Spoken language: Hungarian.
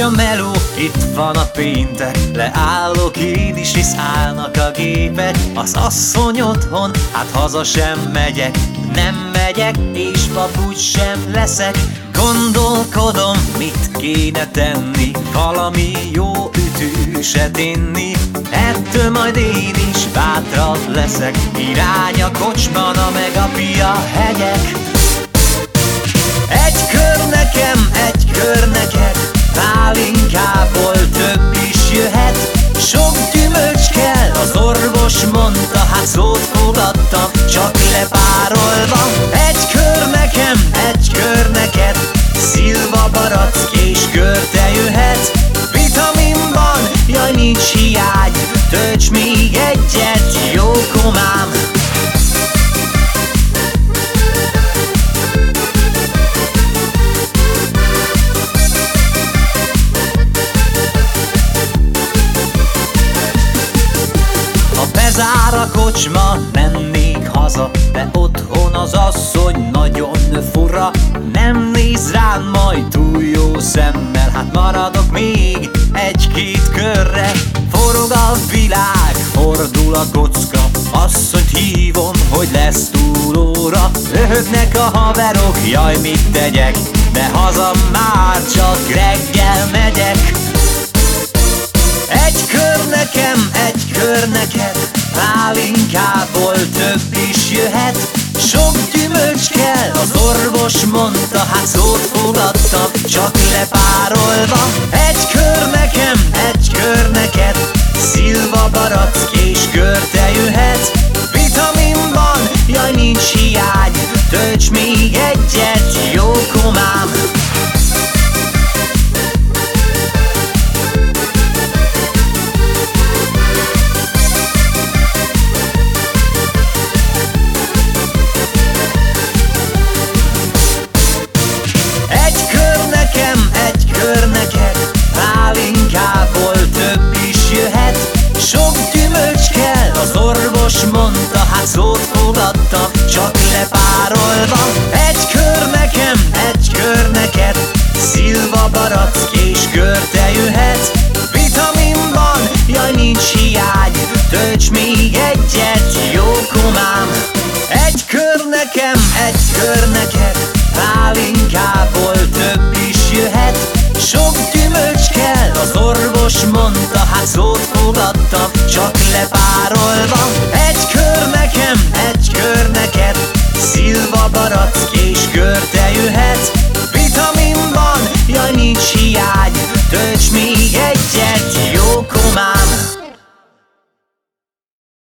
a meló, itt van a péntek Leállok én is, hisz állnak a gépek. Az asszony otthon, hát haza sem megyek. Nem megyek, és papucs sem leszek. Gondolkodom, mit kéne tenni. Valami jó ütőset inni. Ettől majd én is bátrabb leszek. Irány a kocsmana, meg a pia hegyek lepárolva Egy kör nekem, egy kör neked. Szilva barack és körte jöhet. Vitaminban, jaj nincs hiány. Tölts még egyet, jó komám fordul a kocka Asszonyt hívom, hogy lesz túlóra. Röhögnek a haverok, jaj mit tegyek De haza már csak reggel megyek. Egy kör nekem, egy kör neked Pálinkából több is jöhet. Sok gyümölcs kell, az orvos mondta Hát szót fogadtam, csak lepárolva. Egy kör szót fogadtam, csak lepárolva. Egy kör nekem, egy kör neked Szilva barack és körte jöhet. Vitaminban, jaj nincs hiány Tölts még egyet, jó komám Egy kör nekem, egy kör neked